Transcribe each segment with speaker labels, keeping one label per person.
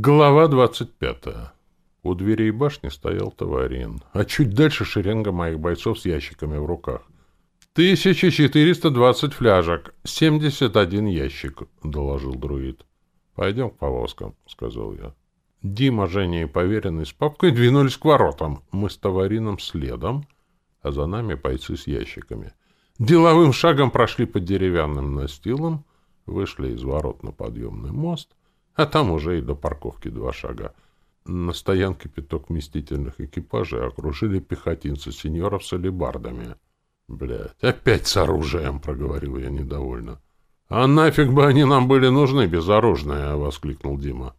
Speaker 1: Глава 25. У дверей башни стоял Таварин, а чуть дальше шеренга моих бойцов с ящиками в руках. 1420 фляжек, 71 ящик, — доложил друид. — Пойдем к повозкам, — сказал я. Дима, Женя и поверенный с папкой двинулись к воротам. Мы с Таварином следом, а за нами бойцы с ящиками. Деловым шагом прошли под деревянным настилом, вышли из ворот на подъемный мост а там уже и до парковки два шага. На стоянке пяток вместительных экипажей окружили пехотинцы сеньоров с алебардами. «Блядь, опять с оружием!» — проговорил я недовольно. «А нафиг бы они нам были нужны, безоружные!» — воскликнул Дима.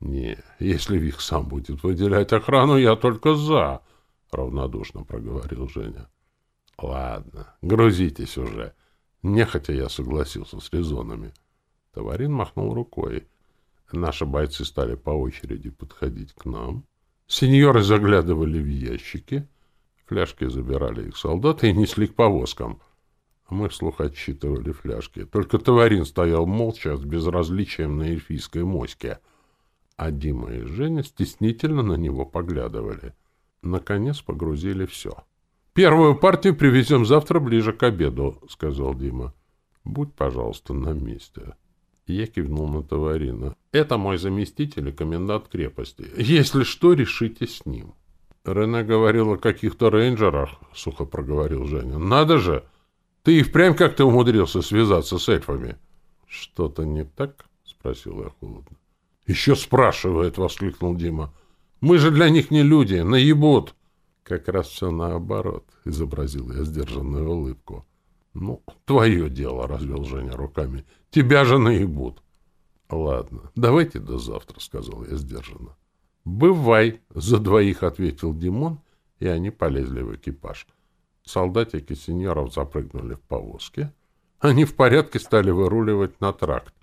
Speaker 1: «Не, если Вих сам будет выделять охрану, я только за!» — равнодушно проговорил Женя. «Ладно, грузитесь уже!» Нехотя я согласился с резонами. Товарин махнул рукой. Наши бойцы стали по очереди подходить к нам. Сеньоры заглядывали в ящики, фляжки забирали их солдаты и несли к повозкам. А мы вслух отсчитывали фляжки. Только Товарин стоял молча, с безразличием на эльфийской моське. А Дима и Женя стеснительно на него поглядывали. Наконец погрузили все. «Первую партию привезем завтра ближе к обеду», — сказал Дима. «Будь, пожалуйста, на месте». Я кивнул на Таварина. «Это мой заместитель и комендант крепости. Если что, решите с ним». «Рене говорил о каких-то рейнджерах», — сухо проговорил Женя. «Надо же! Ты и впрямь как-то умудрился связаться с эльфами». «Что-то не так?» — спросил я холодно. «Еще спрашивает!» — воскликнул Дима. «Мы же для них не люди, наебут!» «Как раз все наоборот», — изобразил я сдержанную улыбку. Ну, твое дело, — развел Женя руками. Тебя же наебут. — Ладно, давайте до завтра, — сказал я сдержанно. — Бывай, — за двоих ответил Димон, и они полезли в экипаж. Солдатики сеньоров запрыгнули в повозки. Они в порядке стали выруливать на тракт.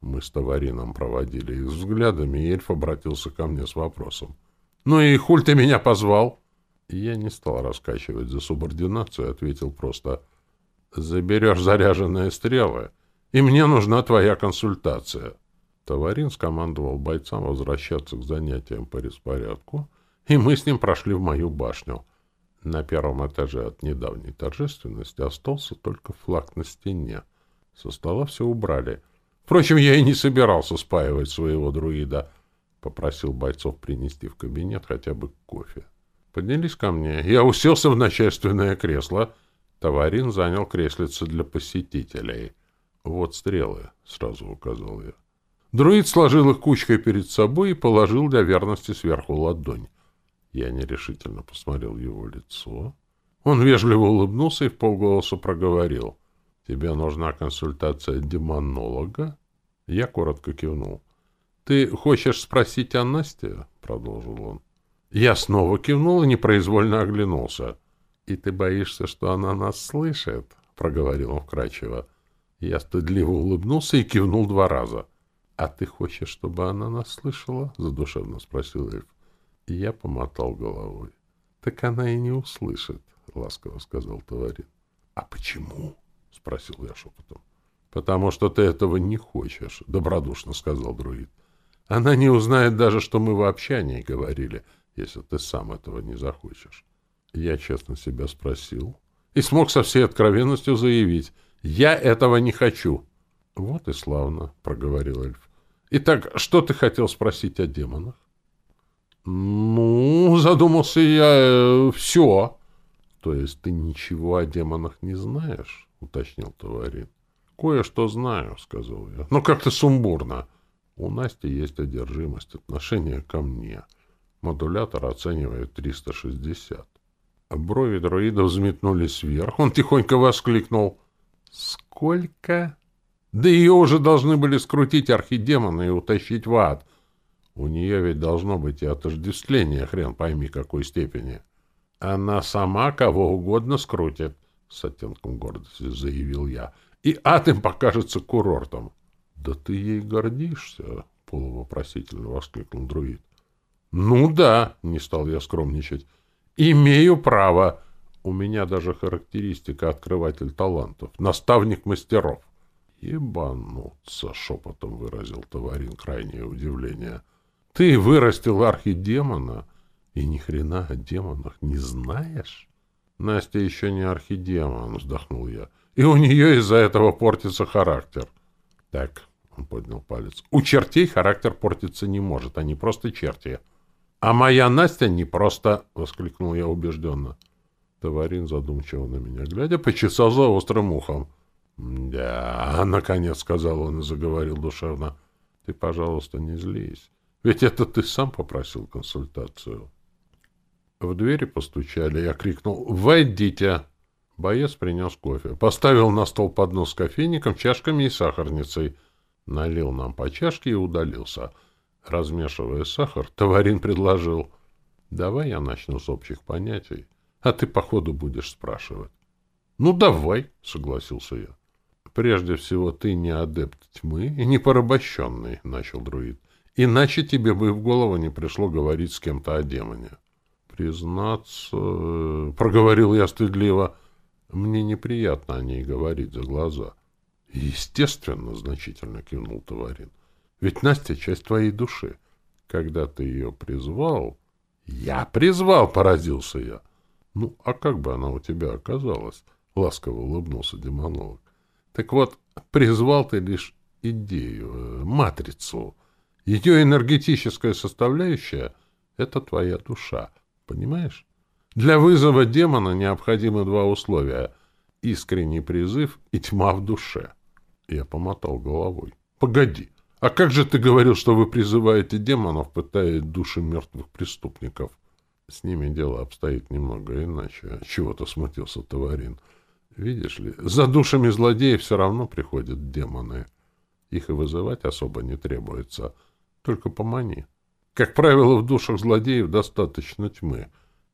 Speaker 1: Мы с товарином проводили их взглядами, и эльф обратился ко мне с вопросом. — Ну и хуль ты меня позвал? Я не стал раскачивать за субординацию, ответил просто — Заберешь заряженные стрелы, и мне нужна твоя консультация. Товарин скомандовал бойцам возвращаться к занятиям по распорядку, и мы с ним прошли в мою башню. На первом этаже от недавней торжественности остался только флаг на стене. Со стола все убрали. Впрочем, я и не собирался спаивать своего друида. Попросил бойцов принести в кабинет хотя бы кофе. Поднялись ко мне. Я уселся в начальственное кресло — Товарин занял креслице для посетителей. «Вот стрелы», — сразу указал я. Друид сложил их кучкой перед собой и положил для верности сверху ладонь. Я нерешительно посмотрел его лицо. Он вежливо улыбнулся и в полголоса проговорил. «Тебе нужна консультация демонолога?» Я коротко кивнул. «Ты хочешь спросить о Насте?» — продолжил он. Я снова кивнул и непроизвольно оглянулся и ты боишься, что она нас слышит», — проговорил он вкрадчиво. Я стыдливо улыбнулся и кивнул два раза. «А ты хочешь, чтобы она нас слышала?» — задушевно спросил Эльф. Я помотал головой. «Так она и не услышит», — ласково сказал Товарин. «А почему?» — спросил я шепотом. «Потому что ты этого не хочешь», — добродушно сказал друид. «Она не узнает даже, что мы вообще о ней говорили, если ты сам этого не захочешь». Я честно себя спросил и смог со всей откровенностью заявить, я этого не хочу. — Вот и славно, — проговорил эльф. — Итак, что ты хотел спросить о демонах? — Ну, задумался я, э, все. — То есть ты ничего о демонах не знаешь? — уточнил Таварин. — Кое-что знаю, — сказал я. — Но как-то сумбурно. У Насти есть одержимость отношение ко мне. Модулятор оценивает 360. Брови дроида взметнулись вверх. Он тихонько воскликнул. «Сколько?» Да ее уже должны были скрутить архидемоны и утащить в ад. У нее ведь должно быть и отождествление, хрен пойми какой степени. Она сама кого угодно скрутит, — с оттенком гордости заявил я. И ад им покажется курортом. — Да ты ей гордишься, — полувопросительно воскликнул друид. — Ну да, — не стал я скромничать. Имею право. У меня даже характеристика открыватель талантов. Наставник мастеров. Ебануться, шепотом выразил товарин крайнее удивление. Ты вырастил архидемона и ни хрена о демонах не знаешь? Настя еще не архидемон, вздохнул я. И у нее из-за этого портится характер. Так, он поднял палец. У чертей характер портиться не может, они просто черти. «А моя Настя не просто!» — воскликнул я убежденно. Товарин задумчиво на меня, глядя, почесал за острым ухом. «Да, — наконец сказал он и заговорил душевно, — ты, пожалуйста, не злись. Ведь это ты сам попросил консультацию». В двери постучали, я крикнул «Войдите!». Боец принес кофе, поставил на стол поднос с кофейником, чашками и сахарницей, налил нам по чашке и удалился — размешивая сахар, Товарин предложил. «Давай я начну с общих понятий, а ты по ходу будешь спрашивать». «Ну, давай», — согласился я. «Прежде всего, ты не адепт тьмы и не порабощенный», — начал друид. «Иначе тебе бы в голову не пришло говорить с кем-то о демоне». «Признаться...» — проговорил я стыдливо. «Мне неприятно о ней говорить за глаза». «Естественно», — значительно кивнул Товарин. Ведь Настя — часть твоей души. Когда ты ее призвал... — Я призвал, — поразился я. — Ну, а как бы она у тебя оказалась? — ласково улыбнулся демонолог. — Так вот, призвал ты лишь идею, э, матрицу. Ее энергетическая составляющая — это твоя душа, понимаешь? Для вызова демона необходимы два условия — искренний призыв и тьма в душе. Я помотал головой. — Погоди! — а как же ты говорил, что вы призываете демонов, пытая души мертвых преступников? С ними дело обстоит немного иначе. А Чего-то смутился Товарин. Видишь ли, за душами злодеев все равно приходят демоны. Их и вызывать особо не требуется. Только помани. Как правило, в душах злодеев достаточно тьмы.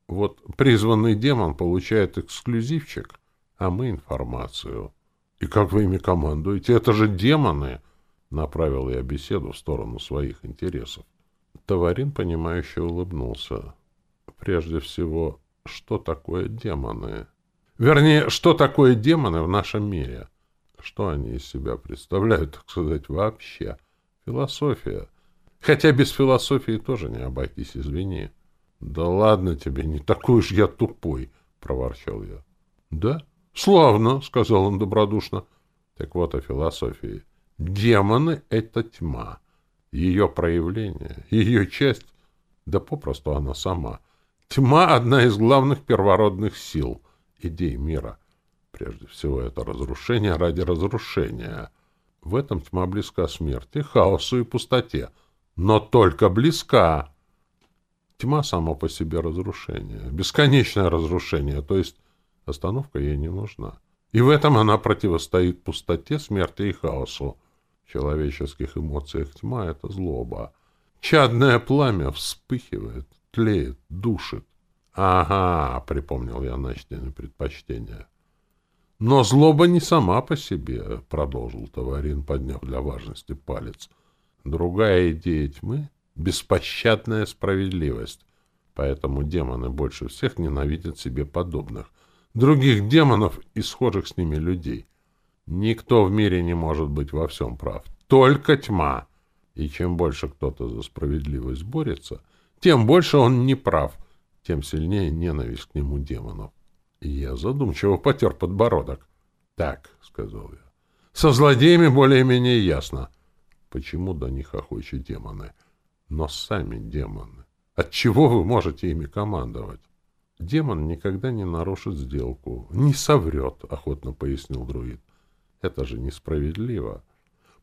Speaker 1: Вот призванный демон получает эксклюзивчик, а мы информацию. И как вы ими командуете? Это же демоны! — Направил я беседу в сторону своих интересов. Товарин, понимающе улыбнулся. Прежде всего, что такое демоны? Вернее, что такое демоны в нашем мире? Что они из себя представляют, так сказать, вообще? Философия. Хотя без философии тоже не обойтись, извини. — Да ладно тебе, не такой уж я тупой, — проворчал я. — Да? — Славно, — сказал он добродушно. — Так вот о философии. — Демоны — это тьма, ее проявление, ее честь, да попросту она сама. Тьма — одна из главных первородных сил, идей мира. Прежде всего, это разрушение ради разрушения. В этом тьма близка смерти, хаосу и пустоте, но только близка. Тьма само по себе разрушение, бесконечное разрушение, то есть остановка ей не нужна. И в этом она противостоит пустоте, смерти и хаосу. Человеческих эмоциях тьма а — это злоба. Чадное пламя вспыхивает, тлеет, душит. «Ага», — припомнил я начтины предпочтения. «Но злоба не сама по себе», — продолжил товарин подняв для важности палец. «Другая идея тьмы — беспощадная справедливость. Поэтому демоны больше всех ненавидят себе подобных, других демонов и схожих с ними людей. Никто в мире не может быть во всем прав. Только тьма. И чем больше кто-то за справедливость борется, тем больше он не прав, тем сильнее ненависть к нему демонов. Я задумчиво потер подбородок. — Так, — сказал я, — со злодеями более-менее ясно. Почему до них охочи демоны? Но сами демоны. От чего вы можете ими командовать? Демон никогда не нарушит сделку, не соврет, — охотно пояснил друид. Это же несправедливо.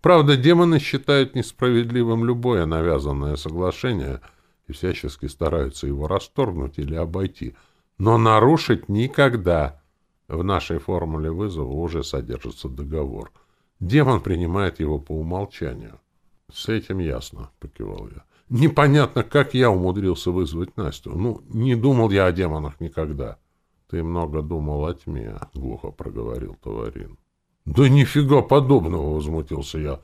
Speaker 1: Правда, демоны считают несправедливым любое навязанное соглашение и всячески стараются его расторгнуть или обойти, но нарушить никогда. В нашей формуле вызова уже содержится договор. Демон принимает его по умолчанию. — С этим ясно, — покивал я. — Непонятно, как я умудрился вызвать Настю. Ну, не думал я о демонах никогда. — Ты много думал о тьме, — глухо проговорил Товарин. Да нифига подобного, возмутился я.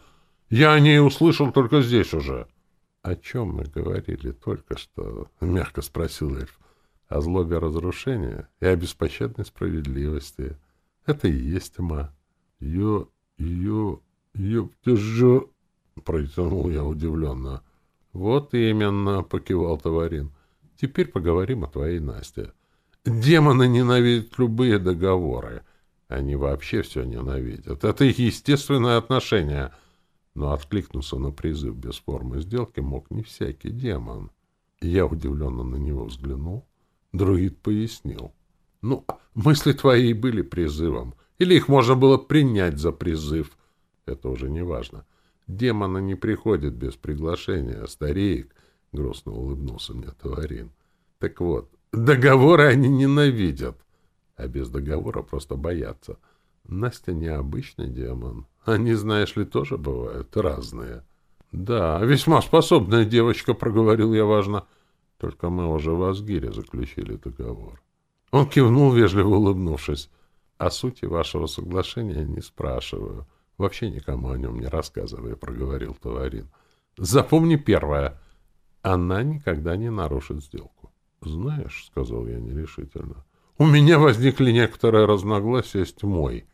Speaker 1: Я о ней услышал только здесь уже. О чем мы говорили только что? Мягко спросил эльф. О злобе разрушения и о беспощадной справедливости. Это и есть тьма. Ё, ё, ё, ты же... Протянул я удивленно. Вот именно, покивал товарин. Теперь поговорим о твоей Насте. Демоны ненавидят любые договоры. Они вообще все ненавидят. Это их естественное отношение. Но откликнуться на призыв без формы сделки мог не всякий демон. Я удивленно на него взглянул. Друид пояснил. Ну, мысли твои были призывом. Или их можно было принять за призыв. Это уже не важно. Демона не приходит без приглашения, стареек. Грустно улыбнулся мне Таварин. Так вот, договоры они ненавидят а без договора просто боятся. Настя необычный демон. Они, знаешь ли, тоже бывают разные. Да, весьма способная девочка, проговорил я важно. Только мы уже в Азгире заключили договор. Он кивнул, вежливо улыбнувшись. О сути вашего соглашения не спрашиваю. Вообще никому о нем не рассказывай, проговорил Товарин. Запомни первое. Она никогда не нарушит сделку. Знаешь, сказал я нерешительно, у меня возникли некоторые разногласия с тьмой.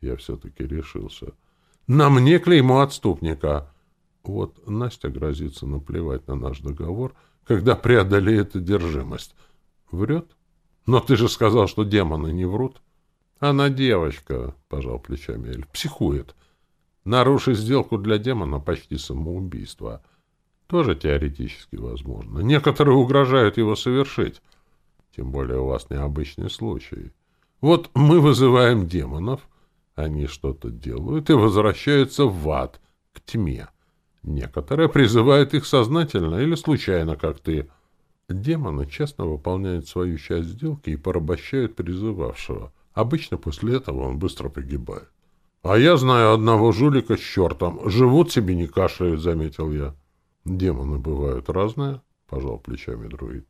Speaker 1: Я все-таки решился. На мне клеймо отступника. Вот Настя грозится наплевать на наш договор, когда преодолеет одержимость. Врет? Но ты же сказал, что демоны не врут. Она девочка, пожал плечами Эль, психует. Нарушить сделку для демона почти самоубийство. Тоже теоретически возможно. Некоторые угрожают его совершить. Тем более у вас необычный случай. Вот мы вызываем демонов, они что-то делают и возвращаются в ад, к тьме. Некоторые призывают их сознательно или случайно, как ты. Демоны честно выполняют свою часть сделки и порабощают призывавшего. Обычно после этого он быстро погибает. «А я знаю одного жулика с чертом. Живут себе, не кашляют», — заметил я. «Демоны бывают разные», — пожал плечами друид.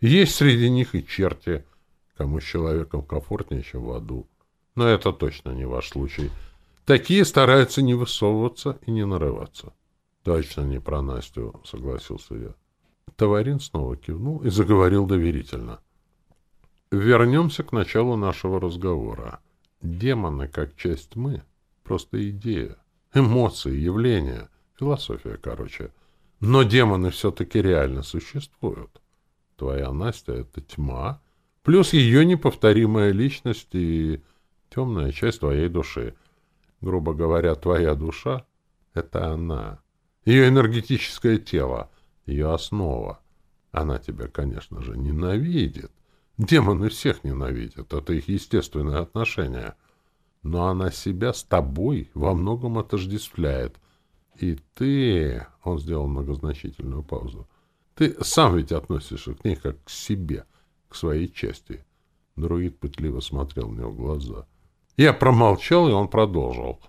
Speaker 1: Есть среди них и черти. Кому с человеком комфортнее, чем в аду. Но это точно не ваш случай. Такие стараются не высовываться и не нарываться. Точно не про Настю, согласился я. Товарин снова кивнул и заговорил доверительно. Вернемся к началу нашего разговора. Демоны, как часть мы, просто идея, эмоции, явления, философия, короче. Но демоны все-таки реально существуют твоя Настя — это тьма, плюс ее неповторимая личность и темная часть твоей души. Грубо говоря, твоя душа — это она. Ее энергетическое тело, ее основа. Она тебя, конечно же, ненавидит. Демоны всех ненавидят, это их естественное отношение. Но она себя с тобой во многом отождествляет. И ты... Он сделал многозначительную паузу. Ты сам ведь относишься к ней как к себе, к своей чести. Друид пытливо смотрел мне в глаза. Я промолчал, и он продолжил.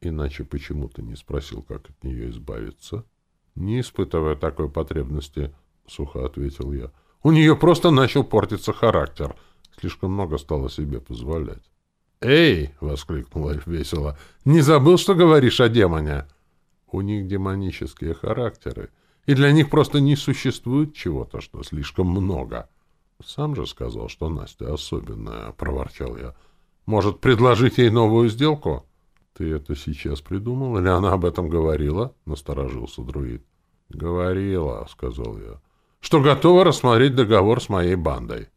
Speaker 1: Иначе почему ты не спросил, как от нее избавиться? Не испытывая такой потребности, сухо ответил я. У нее просто начал портиться характер. Слишком много стало себе позволять. «Эй!» — воскликнула весело. «Не забыл, что говоришь о демоне?» «У них демонические характеры», и для них просто не существует чего-то, что слишком много. Сам же сказал, что Настя особенная, проворчал я. Может, предложить ей новую сделку? Ты это сейчас придумал или она об этом говорила? Насторожился друид. Говорила, сказал я. Что готова рассмотреть договор с моей бандой.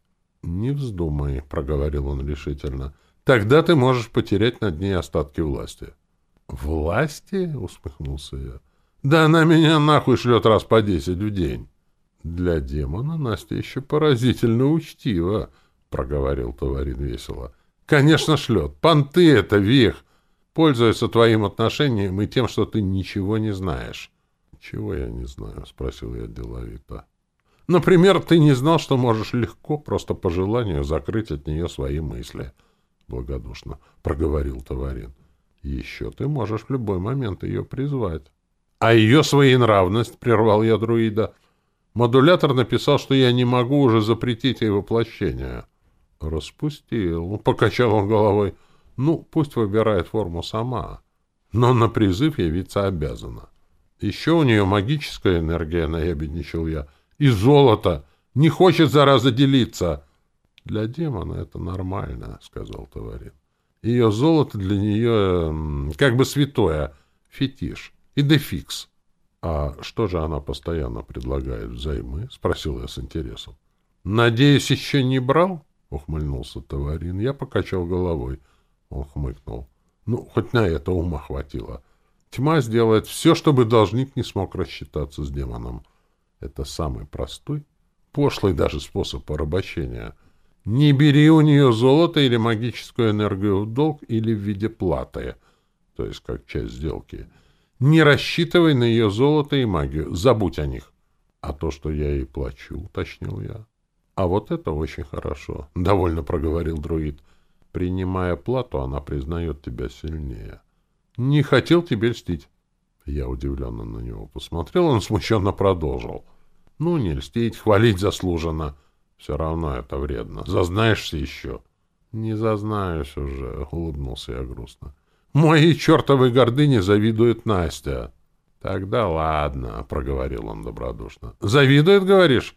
Speaker 1: Не вздумай, проговорил он решительно. Тогда ты можешь потерять над ней остатки власти. Власти? усмехнулся я. Да она меня нахуй шлет раз по десять в день. Для демона Настя еще поразительно учтива, проговорил товарин весело. Конечно, шлет. Понты это, вих. Пользуется твоим отношением и тем, что ты ничего не знаешь. Чего я не знаю? Спросил я деловито. Например, ты не знал, что можешь легко, просто по желанию, закрыть от нее свои мысли. Благодушно проговорил товарин. Еще ты можешь в любой момент ее призвать а ее своей нравность прервал я друида. Модулятор написал, что я не могу уже запретить ей воплощение. Распустил, ну, покачал он головой. Ну, пусть выбирает форму сама. Но на призыв явиться обязана. Еще у нее магическая энергия, наябедничал я. И золото. Не хочет, зараза, делиться. Для демона это нормально, сказал товарищ. Ее золото для нее как бы святое. Фетиш и Идефикс. «А что же она постоянно предлагает взаймы?» — спросил я с интересом. «Надеюсь, еще не брал?» — ухмыльнулся товарин. Я покачал головой. Он хмыкнул. «Ну, хоть на это ума хватило. Тьма сделает все, чтобы должник не смог рассчитаться с демоном. Это самый простой, пошлый даже способ порабощения. Не бери у нее золото или магическую энергию в долг или в виде платы, то есть как часть сделки» не рассчитывай на ее золото и магию. Забудь о них. А то, что я ей плачу, уточнил я. А вот это очень хорошо, — довольно проговорил друид. Принимая плату, она признает тебя сильнее. Не хотел тебе льстить. Я удивленно на него посмотрел, он смущенно продолжил. Ну, не льстить, хвалить заслуженно. Все равно это вредно. Зазнаешься еще. Не зазнаюсь уже, — улыбнулся я грустно. Мои чертовы гордыни завидует Настя. Тогда ладно, проговорил он добродушно. Завидует, говоришь?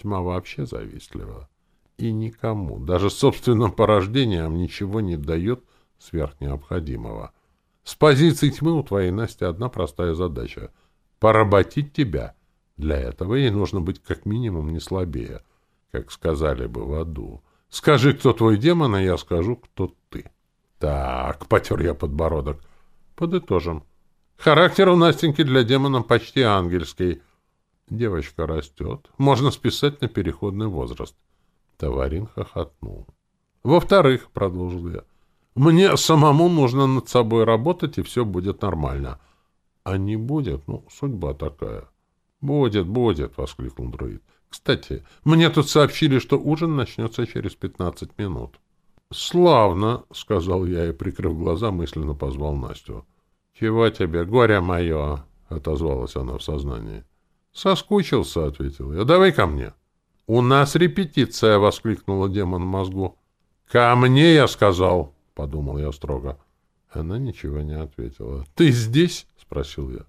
Speaker 1: Тьма вообще завистлива. И никому, даже собственным порождением, ничего не дает сверх необходимого. С позиции тьмы у твоей Насти одна простая задача — поработить тебя. Для этого ей нужно быть как минимум не слабее, как сказали бы в аду. Скажи, кто твой демон, а я скажу, кто ты. Так, потер я подбородок. Подытожим. Характер у Настеньки для демона почти ангельский. Девочка растет. Можно списать на переходный возраст. Товарин хохотнул. Во-вторых, продолжил я, мне самому нужно над собой работать, и все будет нормально. А не будет, ну, судьба такая. Будет, будет, воскликнул друид. Кстати, мне тут сообщили, что ужин начнется через пятнадцать минут. «Славно», — сказал я и, прикрыв глаза, мысленно позвал Настю. «Чего тебе, горе мое?» — отозвалась она в сознании. «Соскучился», — ответил я. «Давай ко мне». «У нас репетиция!» — воскликнула демон в мозгу. «Ко мне, я сказал!» — подумал я строго. Она ничего не ответила. «Ты здесь?» — спросил я.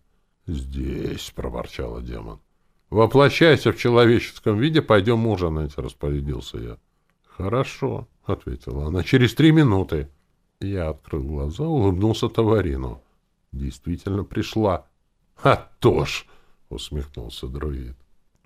Speaker 1: «Здесь!» — проворчала демон. «Воплощайся в человеческом виде, пойдем ужинать!» — распорядился я. «Хорошо», — ответила она, — «через три минуты». Я открыл глаза, улыбнулся Товарину. Действительно пришла. «А то ж!» — усмехнулся друид.